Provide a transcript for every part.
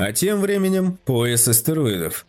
А тем временем пояс астероидов.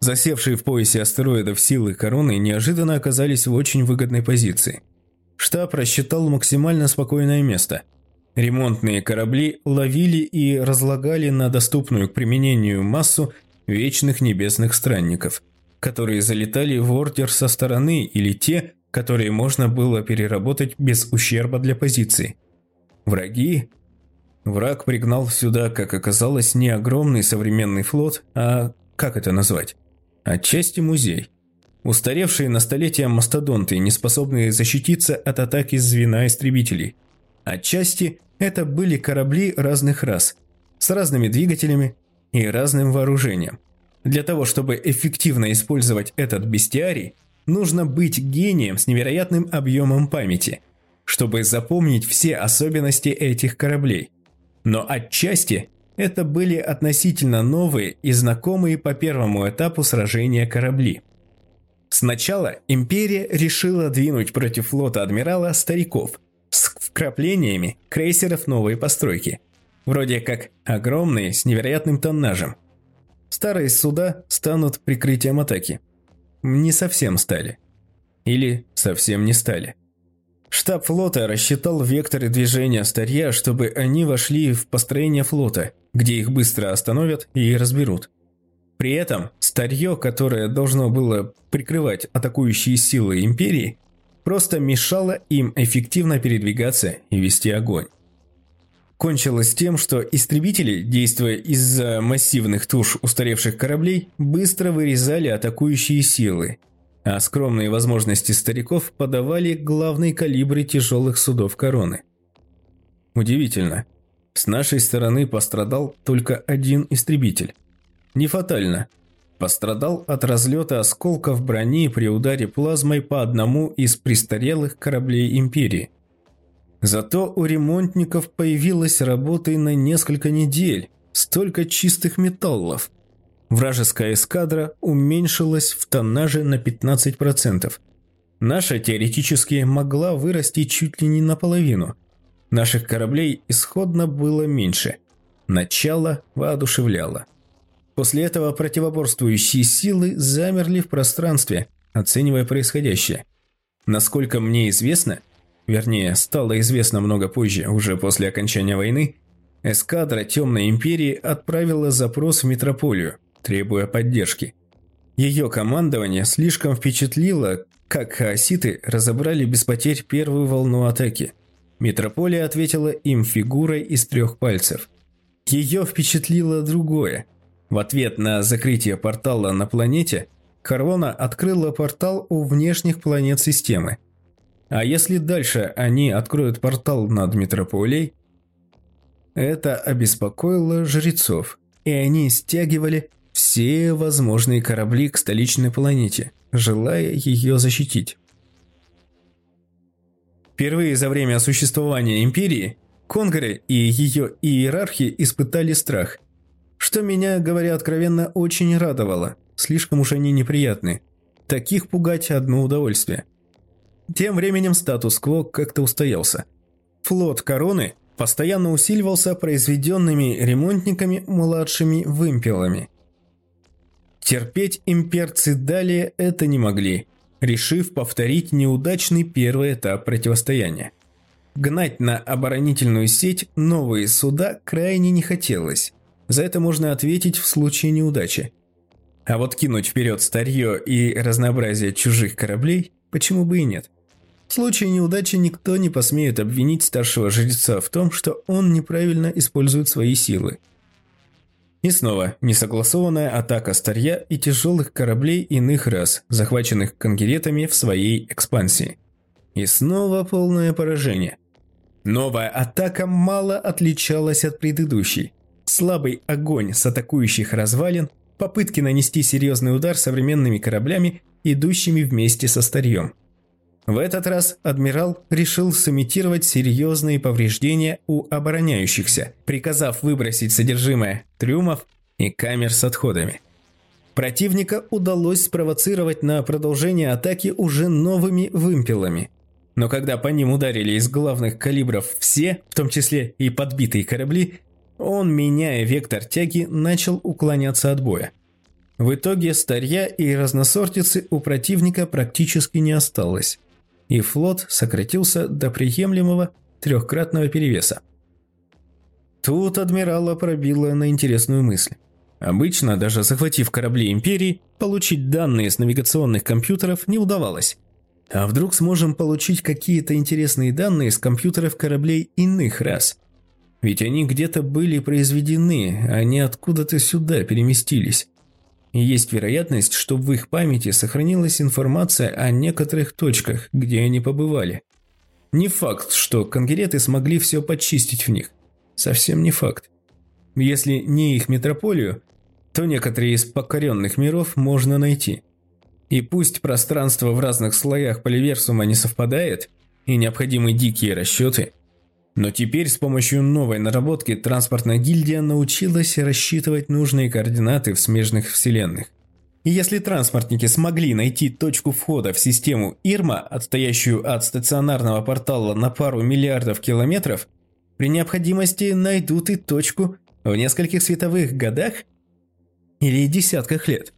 Засевшие в поясе астероидов силы короны неожиданно оказались в очень выгодной позиции. Штаб рассчитал максимально спокойное место. Ремонтные корабли ловили и разлагали на доступную к применению массу вечных небесных странников, которые залетали в ордер со стороны или те, которые можно было переработать без ущерба для позиции. Враги? Враг пригнал сюда, как оказалось, не огромный современный флот, а, как это назвать? Отчасти музей. Устаревшие на столетия мастодонты, не способные защититься от атаки звена истребителей. Отчасти это были корабли разных рас, с разными двигателями и разным вооружением. Для того, чтобы эффективно использовать этот бестиарий, нужно быть гением с невероятным объемом памяти, чтобы запомнить все особенности этих кораблей. Но отчасти это были относительно новые и знакомые по первому этапу сражения корабли. Сначала Империя решила двинуть против флота Адмирала стариков с вкраплениями крейсеров новой постройки, вроде как огромные с невероятным тоннажем. Старые суда станут прикрытием атаки. Не совсем стали. Или совсем не стали. Штаб флота рассчитал векторы движения старья, чтобы они вошли в построение флота, где их быстро остановят и разберут. При этом старье, которое должно было прикрывать атакующие силы Империи, просто мешало им эффективно передвигаться и вести огонь. Кончилось тем, что истребители, действуя из-за массивных туш устаревших кораблей, быстро вырезали атакующие силы – а скромные возможности стариков подавали главные калибры тяжелых судов короны. Удивительно. С нашей стороны пострадал только один истребитель. Не фатально. Пострадал от разлета осколков брони при ударе плазмой по одному из престарелых кораблей Империи. Зато у ремонтников появилась работы на несколько недель, столько чистых металлов – Вражеская эскадра уменьшилась в тоннаже на 15%. Наша теоретически могла вырасти чуть ли не наполовину. Наших кораблей исходно было меньше. Начало воодушевляло. После этого противоборствующие силы замерли в пространстве, оценивая происходящее. Насколько мне известно, вернее, стало известно много позже, уже после окончания войны, эскадра Темной Империи отправила запрос в метрополию – требуя поддержки. Ее командование слишком впечатлило, как хаоситы разобрали без потерь первую волну атаки. Метрополия ответила им фигурой из трех пальцев. Ее впечатлило другое. В ответ на закрытие портала на планете, Корона открыла портал у внешних планет системы. А если дальше они откроют портал над метрополией? Это обеспокоило жрецов, и они стягивали все возможные корабли к столичной планете, желая ее защитить. Впервые за время существования Империи Конгры и ее иерархи испытали страх, что меня, говоря откровенно, очень радовало, слишком уж они неприятны. Таких пугать одно удовольствие. Тем временем статус-кво как-то устоялся. Флот Короны постоянно усиливался произведенными ремонтниками младшими вымпелами – Терпеть имперцы далее это не могли, решив повторить неудачный первый этап противостояния. Гнать на оборонительную сеть новые суда крайне не хотелось. За это можно ответить в случае неудачи. А вот кинуть вперед старье и разнообразие чужих кораблей, почему бы и нет? В случае неудачи никто не посмеет обвинить старшего жреца в том, что он неправильно использует свои силы – и снова несогласованная атака старья и тяжелых кораблей иных рас, захваченных конгеретами в своей экспансии. И снова полное поражение. Новая атака мало отличалась от предыдущей. Слабый огонь с атакующих развалин, попытки нанести серьезный удар современными кораблями, идущими вместе со старьем. В этот раз адмирал решил сымитировать серьезные повреждения у обороняющихся, приказав выбросить содержимое трюмов и камер с отходами. Противника удалось спровоцировать на продолжение атаки уже новыми вымпелами. Но когда по ним ударили из главных калибров все, в том числе и подбитые корабли, Он, меняя вектор тяги, начал уклоняться от боя. В итоге старья и разносортицы у противника практически не осталось, и флот сократился до приемлемого трехкратного перевеса. Тут адмирала пробило на интересную мысль. Обычно, даже захватив корабли Империи, получить данные с навигационных компьютеров не удавалось. А вдруг сможем получить какие-то интересные данные с компьютеров кораблей иных рас? Ведь они где-то были произведены, а не откуда-то сюда переместились. И есть вероятность, что в их памяти сохранилась информация о некоторых точках, где они побывали. Не факт, что конгереты смогли все подчистить в них. Совсем не факт. Если не их метрополию, то некоторые из покоренных миров можно найти. И пусть пространство в разных слоях поливерсума не совпадает, и необходимы дикие расчеты, но теперь с помощью новой наработки транспортная гильдия научилась рассчитывать нужные координаты в смежных вселенных. И если транспортники смогли найти точку входа в систему Ирма, отстоящую от стационарного портала на пару миллиардов километров, при необходимости найдут и точку в нескольких световых годах или десятках лет.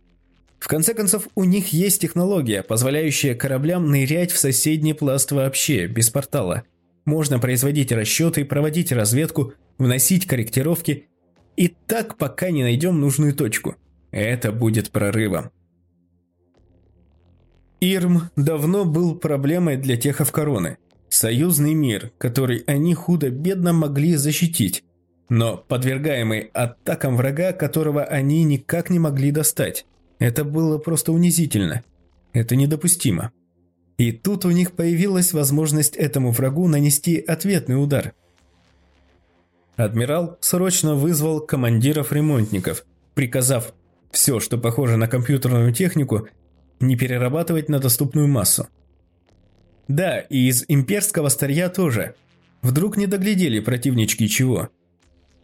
В конце концов, у них есть технология, позволяющая кораблям нырять в соседний пласт вообще, без портала. Можно производить расчеты, проводить разведку, вносить корректировки. И так, пока не найдем нужную точку. Это будет прорывом. Ирм давно был проблемой для техов короны. Союзный мир, который они худо-бедно могли защитить но подвергаемый атакам врага, которого они никак не могли достать. Это было просто унизительно. Это недопустимо. И тут у них появилась возможность этому врагу нанести ответный удар. Адмирал срочно вызвал командиров-ремонтников, приказав все, что похоже на компьютерную технику, не перерабатывать на доступную массу. Да, и из имперского старья тоже. Вдруг не доглядели противнички чего –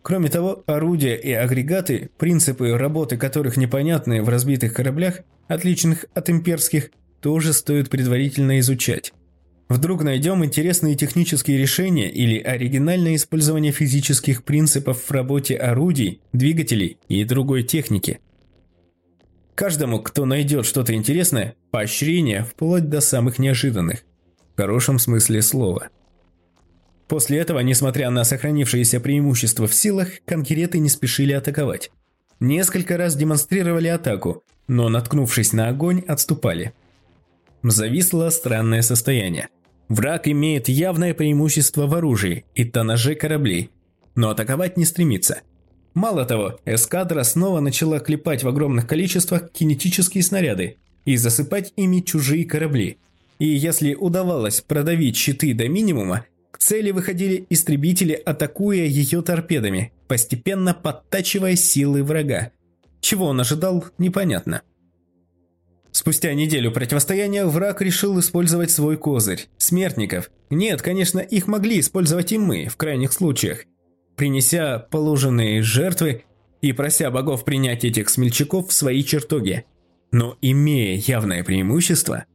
Кроме того, орудия и агрегаты, принципы работы которых непонятны в разбитых кораблях, отличных от имперских, тоже стоит предварительно изучать. Вдруг найдем интересные технические решения или оригинальное использование физических принципов в работе орудий, двигателей и другой техники. Каждому, кто найдет что-то интересное, поощрение вплоть до самых неожиданных. В хорошем смысле слова. После этого, несмотря на сохранившееся преимущество в силах, конкуrenты не спешили атаковать. Несколько раз демонстрировали атаку, но, наткнувшись на огонь, отступали. Зависло странное состояние. Враг имеет явное преимущество в оружии и тоннаже кораблей, но атаковать не стремится. Мало того, эскадра снова начала клепать в огромных количествах кинетические снаряды и засыпать ими чужие корабли. И если удавалось продавить щиты до минимума, к цели выходили истребители, атакуя ее торпедами, постепенно подтачивая силы врага. Чего он ожидал, непонятно. Спустя неделю противостояния враг решил использовать свой козырь – смертников. Нет, конечно, их могли использовать и мы, в крайних случаях. Принеся положенные жертвы и прося богов принять этих смельчаков в свои чертоги. Но имея явное преимущество,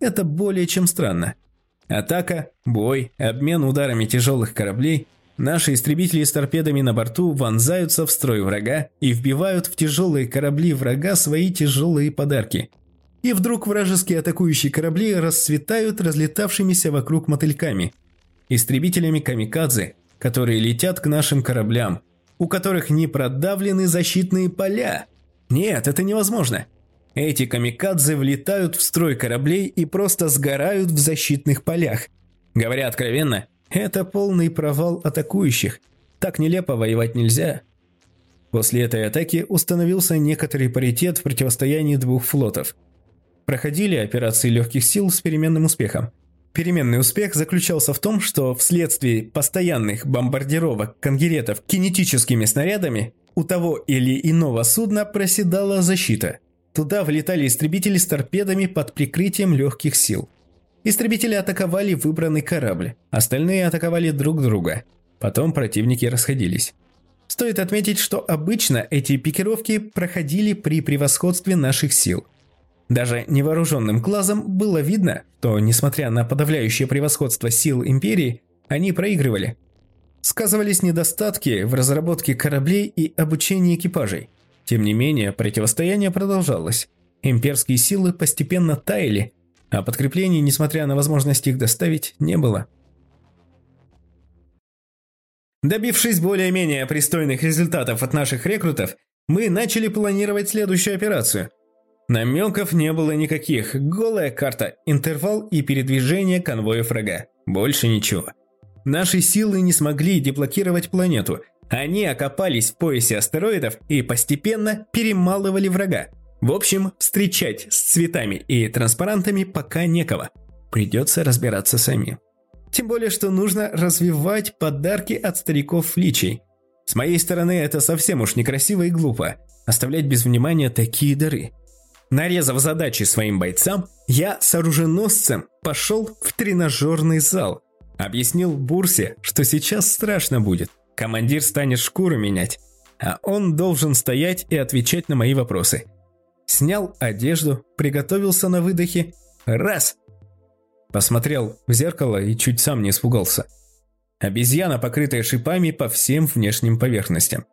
это более чем странно. Атака, бой, обмен ударами тяжелых кораблей. Наши истребители с торпедами на борту вонзаются в строй врага и вбивают в тяжелые корабли врага свои тяжелые подарки. И вдруг вражеские атакующие корабли расцветают разлетавшимися вокруг мотыльками. Истребителями камикадзе, которые летят к нашим кораблям, у которых не продавлены защитные поля. Нет, это невозможно. Эти камикадзе влетают в строй кораблей и просто сгорают в защитных полях. Говоря откровенно, это полный провал атакующих. Так нелепо воевать нельзя. После этой атаки установился некоторый паритет в противостоянии двух флотов. Проходили операции легких сил с переменным успехом. Переменный успех заключался в том, что вследствие постоянных бомбардировок конгеретов кинетическими снарядами у того или иного судна проседала защита – Туда влетали истребители с торпедами под прикрытием легких сил. Истребители атаковали выбранный корабль, остальные атаковали друг друга. Потом противники расходились. Стоит отметить, что обычно эти пикировки проходили при превосходстве наших сил. Даже невооруженным глазом было видно, что, несмотря на подавляющее превосходство сил Империи, они проигрывали. сказывались недостатки в разработке кораблей и обучении экипажей. Тем не менее, противостояние продолжалось. Имперские силы постепенно таяли, а подкреплений, несмотря на возможность их доставить, не было. Добившись более-менее пристойных результатов от наших рекрутов, мы начали планировать следующую операцию. Намеков не было никаких, голая карта, интервал и передвижение конвоя врага. Больше ничего. Наши силы не смогли деблокировать планету. Они окопались в поясе астероидов и постепенно перемалывали врага. В общем, встречать с цветами и транспарантами пока некого. Придется разбираться самим. Тем более, что нужно развивать подарки от стариков личей. С моей стороны, это совсем уж некрасиво и глупо. Оставлять без внимания такие дары. Нарезав задачи своим бойцам, я с оруженосцем пошел в тренажерный зал. Объяснил Бурсе, что сейчас страшно будет. Командир станет шкуру менять, а он должен стоять и отвечать на мои вопросы. Снял одежду, приготовился на выдохе. Раз! Посмотрел в зеркало и чуть сам не испугался. Обезьяна, покрытая шипами по всем внешним поверхностям.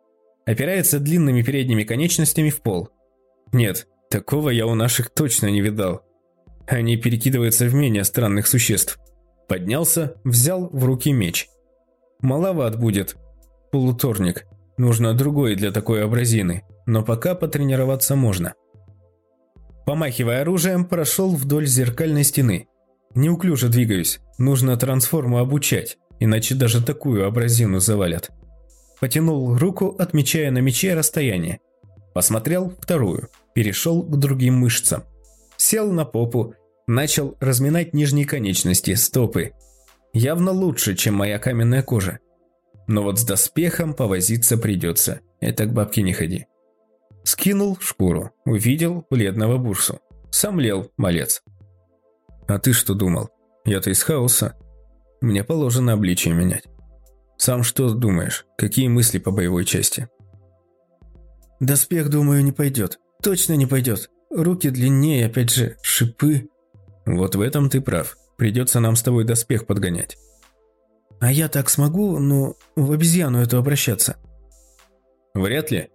Опирается длинными передними конечностями в пол. Нет, такого я у наших точно не видал. Они перекидываются в менее странных существ. Поднялся, взял в руки меч. Маловат будет. Полуторник. Нужно другой для такой образины, но пока потренироваться можно. Помахивая оружием, прошел вдоль зеркальной стены. Неуклюже двигаюсь, нужно трансформу обучать, иначе даже такую образину завалят. Потянул руку, отмечая на мече расстояние. Посмотрел вторую, перешел к другим мышцам. Сел на попу, начал разминать нижние конечности, стопы. Явно лучше, чем моя каменная кожа. Но вот с доспехом повозиться придется, это к бабке не ходи. Скинул шкуру, увидел бледного бурсу. Сомлел, малец. А ты что думал? Я-то из хаоса. Мне положено обличие менять. Сам что думаешь? Какие мысли по боевой части? Доспех, думаю, не пойдет. Точно не пойдет. Руки длиннее, опять же, шипы. Вот в этом ты прав. Придется нам с тобой доспех подгонять. А я так смогу, ну, в обезьяну эту обращаться? Вряд ли.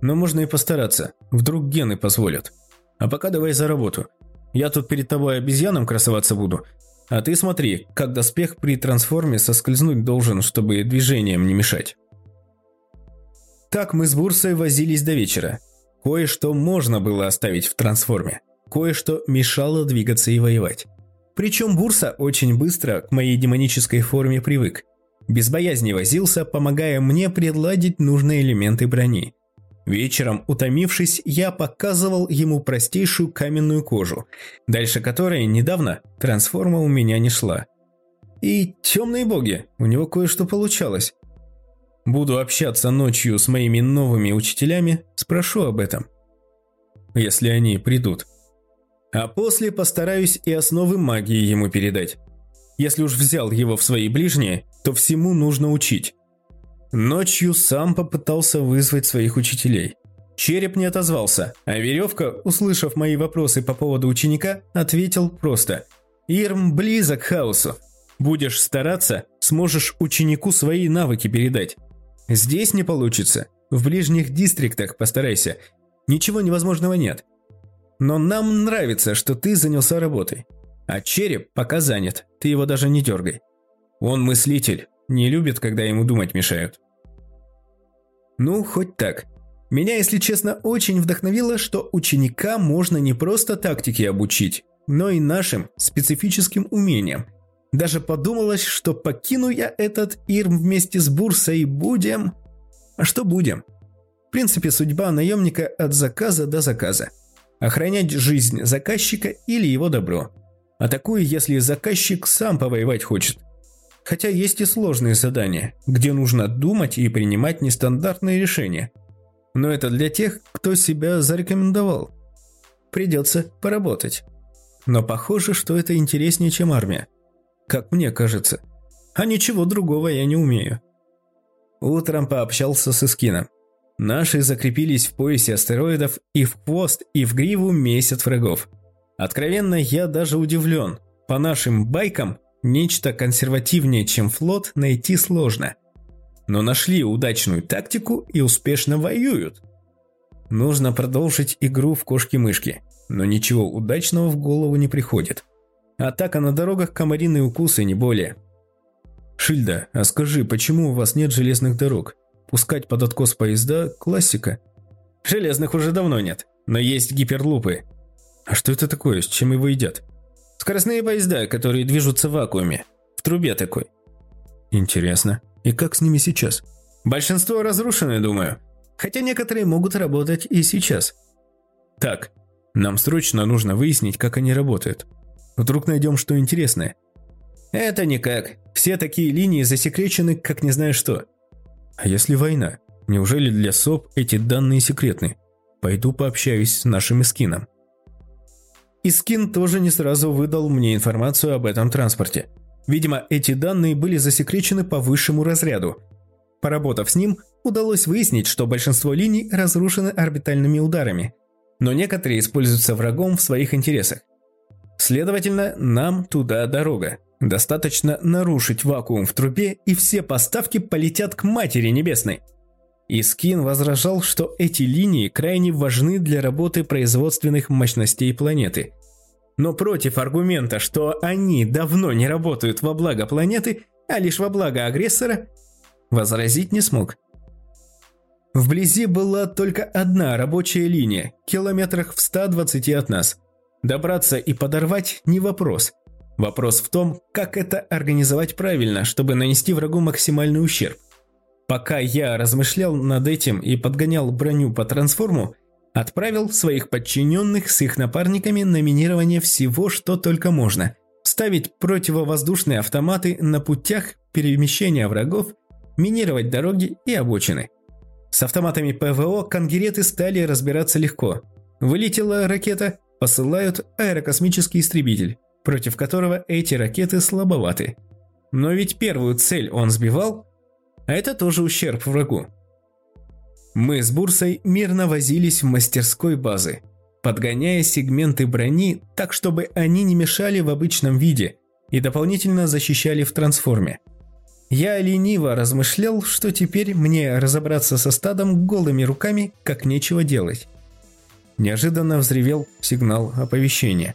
Но можно и постараться. Вдруг гены позволят. А пока давай за работу. Я тут перед тобой обезьяном красоваться буду. А ты смотри, как доспех при трансформе соскользнуть должен, чтобы движением не мешать. Так мы с Бурсой возились до вечера. Кое-что можно было оставить в трансформе. Кое-что мешало двигаться и воевать. Причем Бурса очень быстро к моей демонической форме привык. Без боязни возился, помогая мне предладить нужные элементы брони. Вечером, утомившись, я показывал ему простейшую каменную кожу, дальше которой недавно трансформа у меня не шла. И темные боги, у него кое-что получалось. Буду общаться ночью с моими новыми учителями, спрошу об этом. Если они придут. А после постараюсь и основы магии ему передать. Если уж взял его в свои ближние, то всему нужно учить. Ночью сам попытался вызвать своих учителей. Череп не отозвался, а Веревка, услышав мои вопросы по поводу ученика, ответил просто «Ирм близок к хаосу. Будешь стараться, сможешь ученику свои навыки передать. Здесь не получится, в ближних дистриктах постарайся. Ничего невозможного нет. Но нам нравится, что ты занялся работой. А череп пока занят, ты его даже не дергай. Он мыслитель, не любит, когда ему думать мешают. Ну, хоть так. Меня, если честно, очень вдохновило, что ученика можно не просто тактике обучить, но и нашим специфическим умениям. Даже подумалось, что покину я этот Ирм вместе с Бурсой и будем... А что будем? В принципе, судьба наемника от заказа до заказа. Охранять жизнь заказчика или его добро. Атакую, если заказчик сам повоевать хочет. Хотя есть и сложные задания, где нужно думать и принимать нестандартные решения. Но это для тех, кто себя зарекомендовал. Придется поработать. Но похоже, что это интереснее, чем армия. Как мне кажется. А ничего другого я не умею. Утром пообщался с Искином. Наши закрепились в поясе астероидов и в хвост, и в гриву месяц врагов. Откровенно, я даже удивлен. По нашим байкам Нечто консервативнее, чем флот, найти сложно. но нашли удачную тактику и успешно воюют. Нужно продолжить игру в кошки-мышки, но ничего удачного в голову не приходит. Атака на дорогах, комариные укусы, не более. Шильда, а скажи, почему у вас нет железных дорог? Пускать под откос поезда – классика. Железных уже давно нет, но есть гиперлупы. А что это такое, с чем его едят? Скоростные поезда, которые движутся в вакууме. В трубе такой. Интересно. И как с ними сейчас? Большинство разрушены, думаю. Хотя некоторые могут работать и сейчас. Так, нам срочно нужно выяснить, как они работают. Вдруг найдем что интересное. Это никак. Все такие линии засекречены, как не знаю что. А если война? Неужели для СОП эти данные секретны? Пойду пообщаюсь с нашим Искином. Искин тоже не сразу выдал мне информацию об этом транспорте. Видимо, эти данные были засекречены по высшему разряду. Поработав с ним, удалось выяснить, что большинство линий разрушены орбитальными ударами, но некоторые используются врагом в своих интересах. Следовательно, нам туда дорога. Достаточно нарушить вакуум в трубе, и все поставки полетят к Матери Небесной. Искин возражал, что эти линии крайне важны для работы производственных мощностей планеты. Но против аргумента, что они давно не работают во благо планеты, а лишь во благо агрессора, возразить не смог. Вблизи была только одна рабочая линия, километрах в 120 от нас. Добраться и подорвать не вопрос. Вопрос в том, как это организовать правильно, чтобы нанести врагу максимальный ущерб. Пока я размышлял над этим и подгонял броню по трансформу, отправил своих подчиненных с их напарниками на минирование всего, что только можно. Ставить противовоздушные автоматы на путях перемещения врагов, минировать дороги и обочины. С автоматами ПВО конгереты стали разбираться легко. Вылетела ракета, посылают аэрокосмический истребитель, против которого эти ракеты слабоваты. Но ведь первую цель он сбивал, а это тоже ущерб врагу. Мы с Бурсой мирно возились в мастерской базы, подгоняя сегменты брони так, чтобы они не мешали в обычном виде и дополнительно защищали в трансформе. Я лениво размышлял, что теперь мне разобраться со стадом голыми руками, как нечего делать. Неожиданно взревел сигнал оповещения,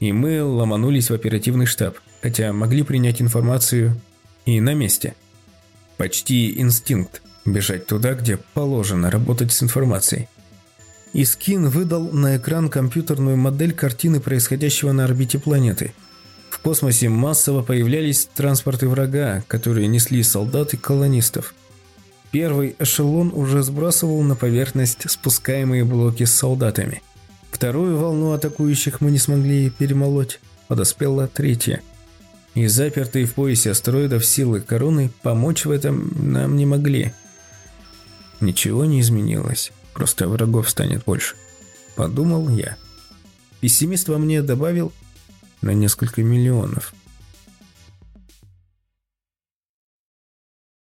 и мы ломанулись в оперативный штаб, хотя могли принять информацию и на месте – Почти инстинкт – бежать туда, где положено работать с информацией. Искин выдал на экран компьютерную модель картины происходящего на орбите планеты. В космосе массово появлялись транспорты врага, которые несли солдат и колонистов. Первый эшелон уже сбрасывал на поверхность спускаемые блоки с солдатами. Вторую волну атакующих мы не смогли перемолоть, подоспела третья – и запертые в поясе астероидов силы короны помочь в этом нам не могли. Ничего не изменилось, просто врагов станет больше. Подумал я. Пессимист во мне добавил на несколько миллионов.